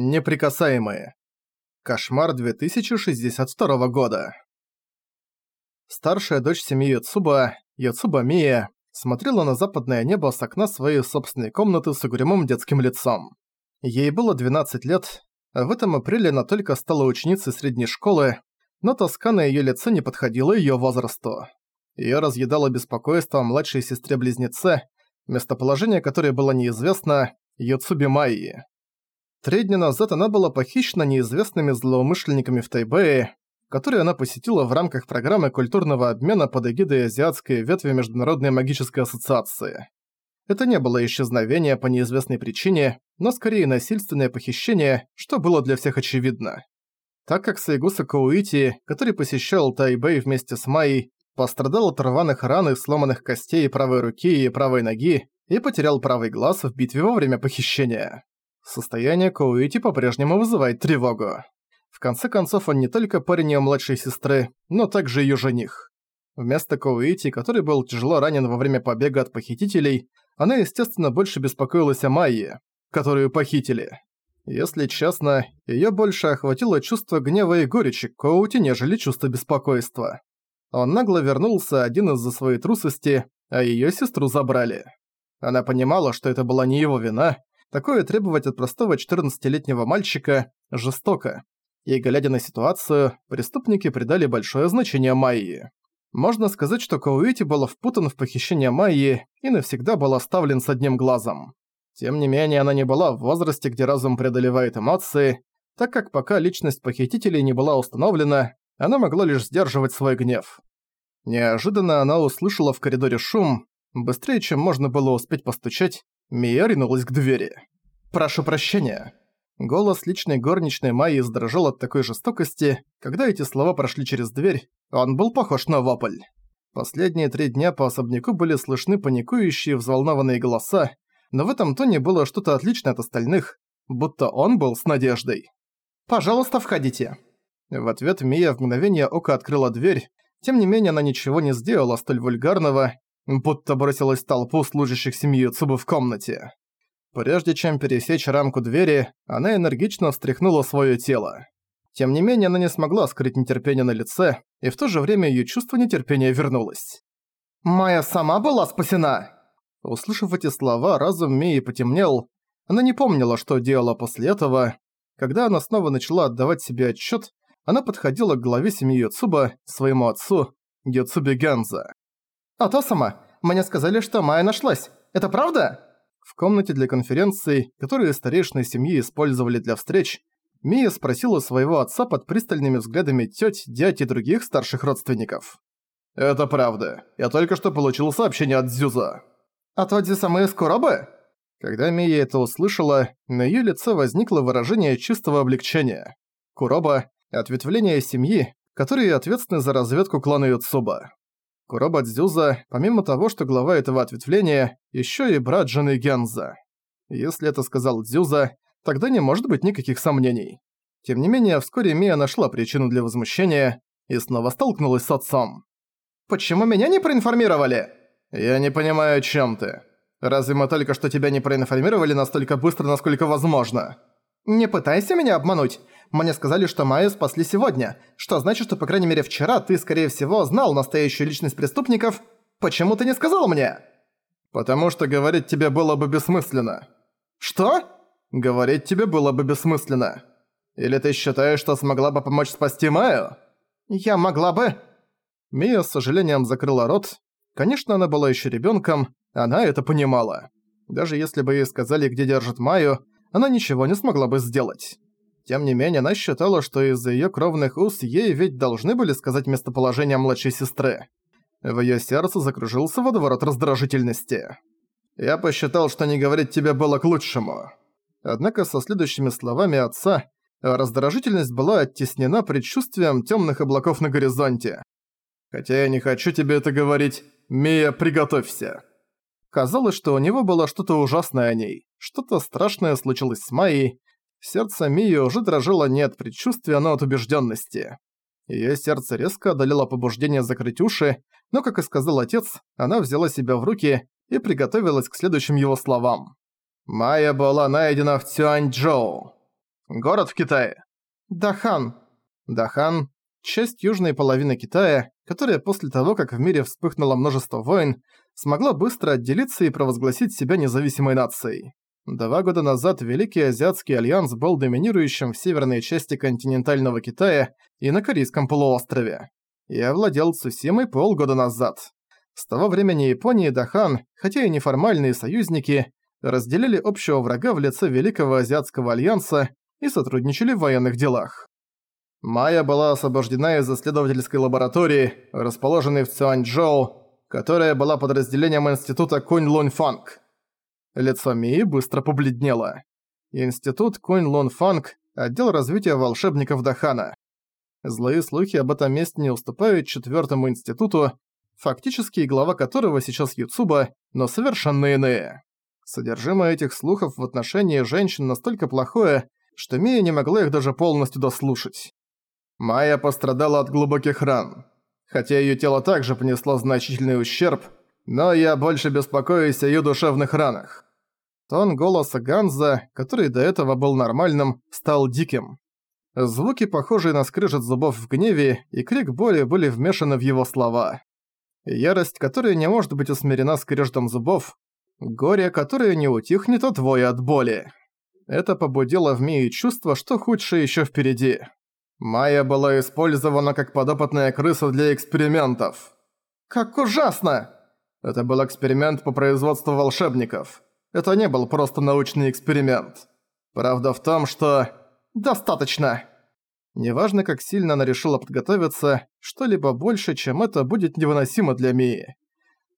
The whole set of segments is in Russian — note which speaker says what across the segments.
Speaker 1: Неприкасаемые. Кошмар 2062 года. Старшая дочь семьи Юцуба, Юцуба Мия, смотрела на западное небо с окна своей собственной комнаты с угрюмым детским лицом. Ей было 12 лет, а в этом апреле она только стала ученицей средней школы, но тоска на её лице не подходила её возрасту. Её разъедало беспокойство о младшей сестре-близнеце, местоположение которой было неизвестно, Юцуби Майи. Три дня назад она была похищена неизвестными злоумышленниками в Тайбэе, которые она посетила в рамках программы культурного обмена под эгидой Азиатской ветви Международной магической ассоциации. Это не было исчезновение по неизвестной причине, но скорее насильственное похищение, что было для всех очевидно. Так как Сайгуса Коуити, который посещал Тайбэй вместе с Майей, пострадал от рваных ран и сломанных костей правой руки и правой ноги и потерял правый глаз в битве во время похищения. Состояние Коуити по-прежнему вызывает тревогу. В конце концов, он не только парень её младшей сестры, но также её жених. Вместо Коуити, который был тяжело ранен во время побега от похитителей, она, естественно, больше беспокоилась о Майе, которую похитили. Если честно, её больше охватило чувство гнева и горечи Коути, нежели чувство беспокойства. Он нагло вернулся один из-за своей трусости, а её сестру забрали. Она понимала, что это была не его вина, Такое требовать от простого 14-летнего мальчика жестоко. И глядя на ситуацию, преступники придали большое значение Майи. Можно сказать, что Коуити был впутан в похищение Майи и навсегда был оставлен с одним глазом. Тем не менее, она не была в возрасте, где разум преодолевает эмоции, так как пока личность похитителей не была установлена, она могла лишь сдерживать свой гнев. Неожиданно она услышала в коридоре шум, быстрее, чем можно было успеть постучать, Мия ринулась к двери. «Прошу прощения». Голос личной горничной Майи задрожал от такой жестокости, когда эти слова прошли через дверь, он был похож на вопль. Последние три дня по особняку были слышны паникующие, взволнованные голоса, но в этом тоне было что-то отличное от остальных, будто он был с надеждой. «Пожалуйста, входите». В ответ Мия в мгновение ока открыла дверь, тем не менее она ничего не сделала столь вульгарного, будто бросилась толпу служащих семьи Цубы в комнате. Прежде чем пересечь рамку двери, она энергично встряхнула своё тело. Тем не менее, она не смогла скрыть нетерпение на лице, и в то же время её чувство нетерпения вернулось. «Майя сама была спасена!» Услышав эти слова, разум Мии потемнел. Она не помнила, что делала после этого. Когда она снова начала отдавать себе отчёт, она подходила к главе семьи Йоцуба, своему отцу, Йоцубе Ганза. «Атосама, мне сказали, что Майя нашлась. Это правда?» В комнате для конференций, которую старейшины семьи использовали для встреч, Мия спросила своего отца под пристальными взглядами тёть, дядь и других старших родственников. «Это правда. Я только что получил сообщение от Зюза». «От Одзи-самы из Куробы?» Когда Мия это услышала, на её лице возникло выражение чистого облегчения. Куроба – ответвление семьи, которые ответственны за разведку клана Юцуба. Куроба Дзюза, помимо того, что глава этого ответвления, ещё и брат жены Генза. Если это сказал Дзюза, тогда не может быть никаких сомнений. Тем не менее, вскоре Мия нашла причину для возмущения и снова столкнулась с отцом. «Почему меня не проинформировали?» «Я не понимаю, о чём ты. Разве мы только что тебя не проинформировали настолько быстро, насколько возможно?» «Не пытайся меня обмануть. Мне сказали, что Майю спасли сегодня, что значит, что по крайней мере вчера ты, скорее всего, знал настоящую личность преступников. Почему ты не сказал мне?»
Speaker 2: «Потому что говорить тебе было бы бессмысленно».
Speaker 1: «Что?»
Speaker 2: «Говорить тебе было бы бессмысленно. Или ты считаешь, что смогла бы помочь спасти Майю?»
Speaker 1: «Я могла бы...»
Speaker 2: Мия с сожалением закрыла рот. Конечно, она была еще ребенком, она это понимала. Даже если бы ей сказали, где держит Майю, она ничего не смогла бы сделать. Тем не менее, она считала, что из-за её кровных уз ей ведь должны были сказать местоположение младшей сестры. В её сердце закружился водоворот раздражительности. «Я посчитал, что не говорить тебе было к лучшему». Однако со следующими словами отца раздражительность была оттеснена предчувствием тёмных облаков на горизонте. «Хотя я не хочу тебе это говорить, Мия, приготовься». Казалось, что у него было что-то ужасное о ней. Что-то страшное случилось с Майей, Сердце Мии уже дрожало не от предчувствия, но от убежденности. Её сердце резко одолело побуждение закрыть уши, но, как и сказал отец, она взяла себя в руки и приготовилась к следующим его словам. «Майя была найдена в Цюаньчжоу».
Speaker 1: Город в Китае.
Speaker 2: Дахан.
Speaker 1: Дахан – часть южной половины Китая, которая после того, как в мире вспыхнуло множество войн, смогла быстро отделиться и провозгласить себя независимой нацией. Два года назад Великий Азиатский Альянс был доминирующим в северной части континентального Китая и на Корейском полуострове. И овладел Цусимой полгода назад. С того времени Япония и Дахан, хотя и неформальные союзники, разделили общего врага в лице Великого Азиатского Альянса и сотрудничали в военных делах. Майя была освобождена из исследовательской лаборатории, расположенной в Цюаньчжоу, которая была подразделением института Кунь-Лунь-Фанг. Лицо Мии быстро побледнело. Институт Кунь-Лун-Фанг – отдел развития волшебников Дахана. Злые слухи об этом месте не уступают четвертому институту, фактически глава которого сейчас Юцуба, но совершенно иные. Содержимое этих слухов в отношении женщин настолько плохое, что Мия не могла их даже полностью дослушать. Майя пострадала от глубоких ран. Хотя её тело также понесло значительный ущерб, но я больше беспокоюсь о её душевных ранах. Тон голоса Ганза, который до этого был нормальным, стал диким. Звуки, похожие на скрежет зубов в гневе, и крик боли были вмешаны в его слова. Ярость, которая не может быть усмирена скрежетом зубов, горе, которое не утихнет от воя от боли. Это побудило в Мии чувство, что худшее ещё впереди. Майя была использована как подопытная крыса для экспериментов. Как ужасно! Это был эксперимент по производству волшебников. Это не был просто научный эксперимент. Правда в том, что... Достаточно! Неважно, как сильно она решила подготовиться, что-либо больше, чем это, будет невыносимо для Мии.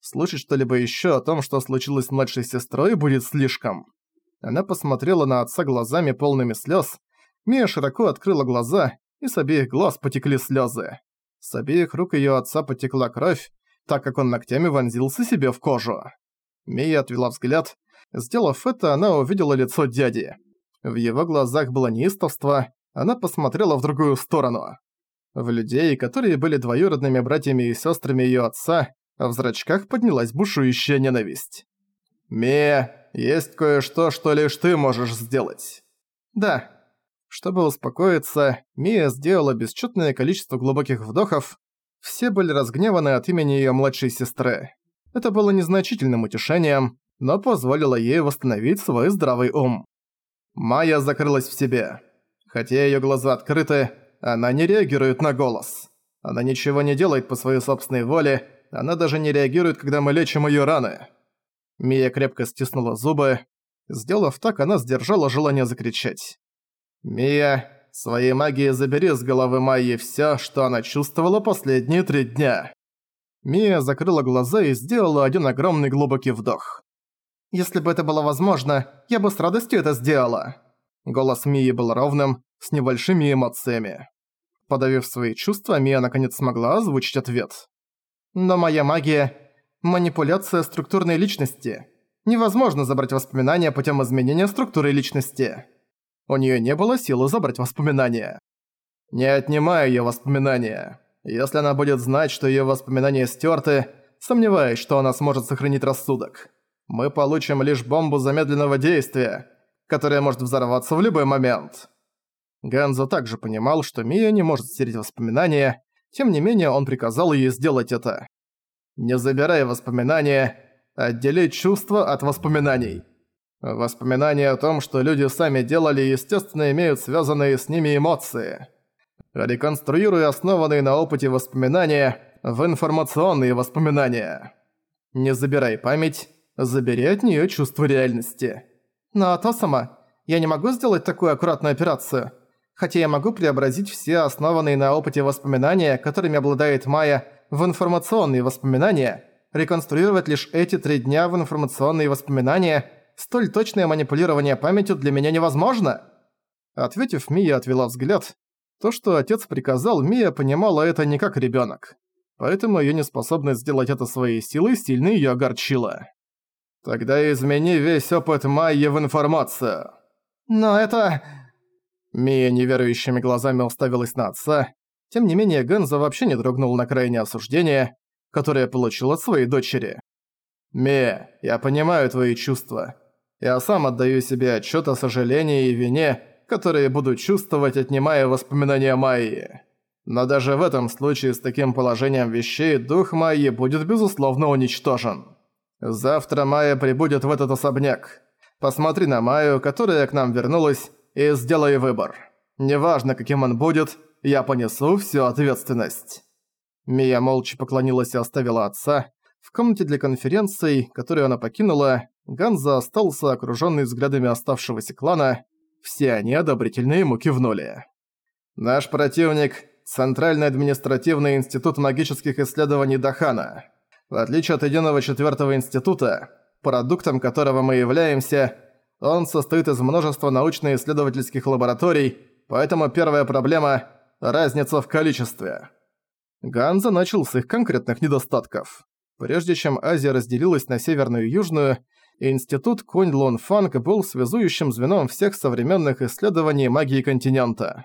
Speaker 1: Слушать что-либо ещё о том, что случилось с младшей сестрой, будет слишком. Она посмотрела на отца глазами полными слёз. Мия широко открыла глаза и с обеих глаз потекли слезы. С обеих рук ее отца потекла кровь, так как он ногтями вонзился себе в кожу. Мия отвела взгляд. Сделав это, она увидела лицо дяди. В его глазах было неистовство, она посмотрела в другую сторону. В людей, которые были двоюродными братьями и сестрами ее отца, в зрачках поднялась бушующая ненависть. «Мия, есть кое-что, что лишь ты можешь сделать». «Да», чтобы успокоиться, Мия сделала бесчетное количество глубоких вдохов. Все были разгневаны от имени ее младшей сестры. Это было незначительным утешением, но позволило ей восстановить свой здравый ум. Майя закрылась в себе. Хотя ее глаза открыты, она не реагирует на голос. Она ничего не делает по своей собственной воле, она даже не реагирует, когда мы лечим ее раны. Мия крепко стиснула зубы. Сделав так, она сдержала желание закричать. «Мия, своей магией забери с головы Майи всё, что она чувствовала последние три дня». Мия закрыла глаза и сделала один огромный глубокий вдох. «Если бы это было возможно, я бы с радостью это сделала». Голос Мии был ровным, с небольшими эмоциями. Подавив свои чувства, Мия наконец смогла озвучить ответ. «Но моя магия – манипуляция структурной личности. Невозможно забрать воспоминания путем изменения структуры личности». У нее не было силы забрать воспоминания. Не отнимай ее воспоминания. Если она будет знать, что ее воспоминания стерты, сомневаюсь, что она сможет сохранить рассудок. Мы получим лишь бомбу замедленного действия, которая может взорваться в любой момент. Ганзо также понимал, что Мия не может стереть воспоминания, тем не менее он приказал ей сделать это. Не забирай воспоминания, отдели чувства от воспоминаний. Воспоминания о том, что люди сами делали, естественно, имеют связанные с ними эмоции. Реконструируя основанные на опыте воспоминания в информационные воспоминания. Не забирай память, забери от нее чувство реальности. Но то сама, я не могу сделать такую аккуратную операцию. Хотя я могу преобразить все основанные на опыте воспоминания, которыми обладает Майя, в информационные воспоминания, реконструировать лишь эти три дня в информационные воспоминания – Столь точное манипулирование памятью для меня невозможно!» Ответив, Мия отвела взгляд. То, что отец приказал, Мия понимала это не как ребёнок. Поэтому её неспособность сделать это своей силой сильно её огорчила. «Тогда измени весь опыт Майи в информацию». «Но это...» Мия неверующими глазами уставилась на отца. Тем не менее, Гэнза вообще не дрогнул на крайнее осуждение, которое получил от своей дочери. «Мия, я понимаю твои чувства. Я сам отдаю себе отчет о сожалении и вине, которые буду чувствовать, отнимая воспоминания Майи. Но даже в этом случае с таким положением вещей дух Майи будет безусловно уничтожен. Завтра Майя прибудет в этот особняк. Посмотри на Майю, которая к нам вернулась, и сделай выбор. Неважно, каким он будет, я понесу всю ответственность». Мия молча поклонилась и оставила отца. В комнате для конференций, которую она покинула, Ганза остался окружённый взглядами оставшегося клана. Все они одобрительно ему кивнули. «Наш противник – Центральный административный институт магических исследований Дахана. В отличие от Единого Четвёртого института, продуктом которого мы являемся, он состоит из множества научно-исследовательских лабораторий, поэтому первая проблема – разница в количестве». Ганза начал с их конкретных недостатков. Прежде чем Азия разделилась на северную и южную, Институт Кунь-Лун Фанг был связующим звеном всех современных исследований магии континента.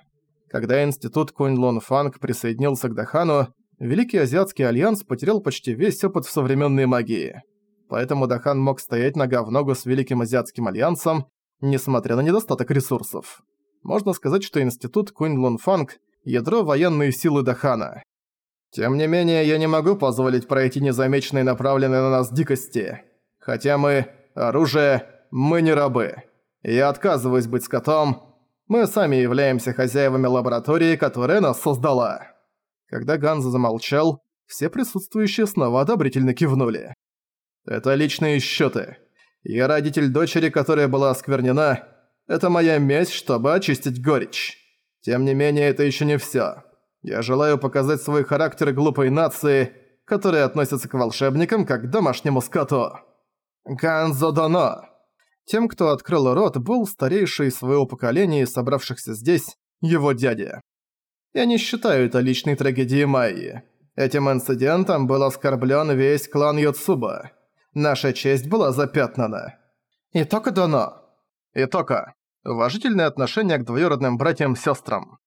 Speaker 1: Когда Институт Кунь-Лун Фанг присоединился к Дахану, Великий Азиатский Альянс потерял почти весь опыт в современной магии. Поэтому Дахан мог стоять нога в ногу с Великим Азиатским Альянсом, несмотря на недостаток ресурсов. Можно сказать, что Институт Кунь-Лун Фанг – ядро военной силы Дахана. Тем не менее, я не могу позволить пройти незамеченной направленной на нас дикости. Хотя мы – оружие, мы не рабы. Я отказываюсь быть скотом. Мы сами являемся хозяевами лаборатории, которая нас создала». Когда Ганза замолчал, все присутствующие снова одобрительно кивнули. «Это личные счеты. Я родитель дочери, которая была осквернена. Это моя месть, чтобы очистить горечь. Тем не менее, это еще не все. Я желаю показать свой характер глупой нации, которая относится к волшебникам как к домашнему скоту. Ганзо Доно. Тем, кто открыл рот, был старейший своего поколения, собравшихся здесь, его дядя. Я не считаю это личной трагедией Майи. Этим инцидентом был оскорблен весь клан Йоцуба. Наша честь была запятнана. Итока Доно. Итока. Уважительное отношение к двоюродным братьям-сестрам.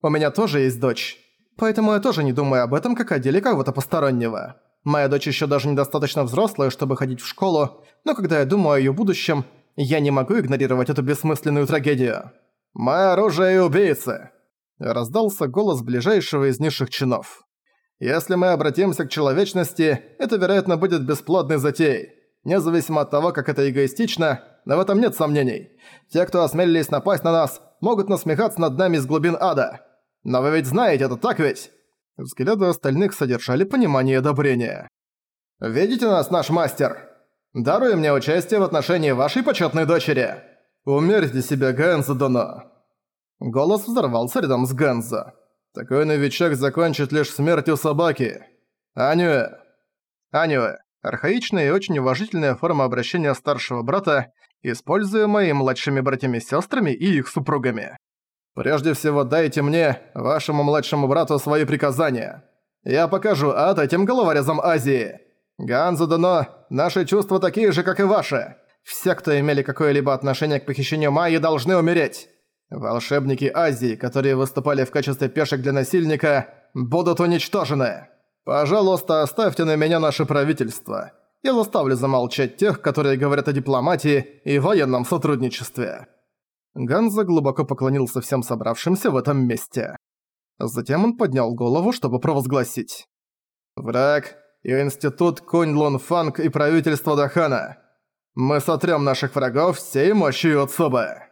Speaker 1: У меня тоже есть дочь. Поэтому я тоже не думаю об этом как о деле кого-то постороннего. Моя дочь еще даже недостаточно взрослая, чтобы ходить в школу, но когда я думаю о ее будущем, я не могу игнорировать эту бессмысленную трагедию. «Мы оружие и убийцы!» Раздался голос ближайшего из низших чинов. «Если мы обратимся к человечности, это, вероятно, будет бесплодной затеей. Независимо от того, как это эгоистично, но в этом нет сомнений. Те, кто осмелились напасть на нас, могут насмехаться над нами из глубин ада. Но вы ведь знаете это, так ведь?» Взгляды остальных содержали понимание и одобрение. «Видите нас, наш мастер? Даруй мне участие в отношении вашей почетной дочери. Умерьте себя, Гэнзо Доно». Голос взорвался рядом с Гэнзо. «Такой новичок закончит лишь смертью собаки. Анюэ». Анюэ – архаичная и очень уважительная форма обращения старшего брата, используемая младшими братьями-сестрами и их супругами. Прежде всего дайте мне, вашему младшему брату, свои приказания. Я покажу ад этим головорезам Азии. Ганзу Дано, наши чувства такие же, как и ваши. Все, кто имели какое-либо отношение к похищению Майи, должны умереть. Волшебники Азии, которые выступали в качестве пешек для насильника, будут уничтожены. Пожалуйста, оставьте на меня наше правительство. Я заставлю замолчать тех, которые говорят о дипломатии и военном сотрудничестве. Ганза глубоко поклонился всем собравшимся в этом месте. Затем он поднял голову, чтобы провозгласить. «Враг и институт Кунь-Лун Фанг и правительство Дахана. Мы сотрем наших врагов всей мощью Цуба».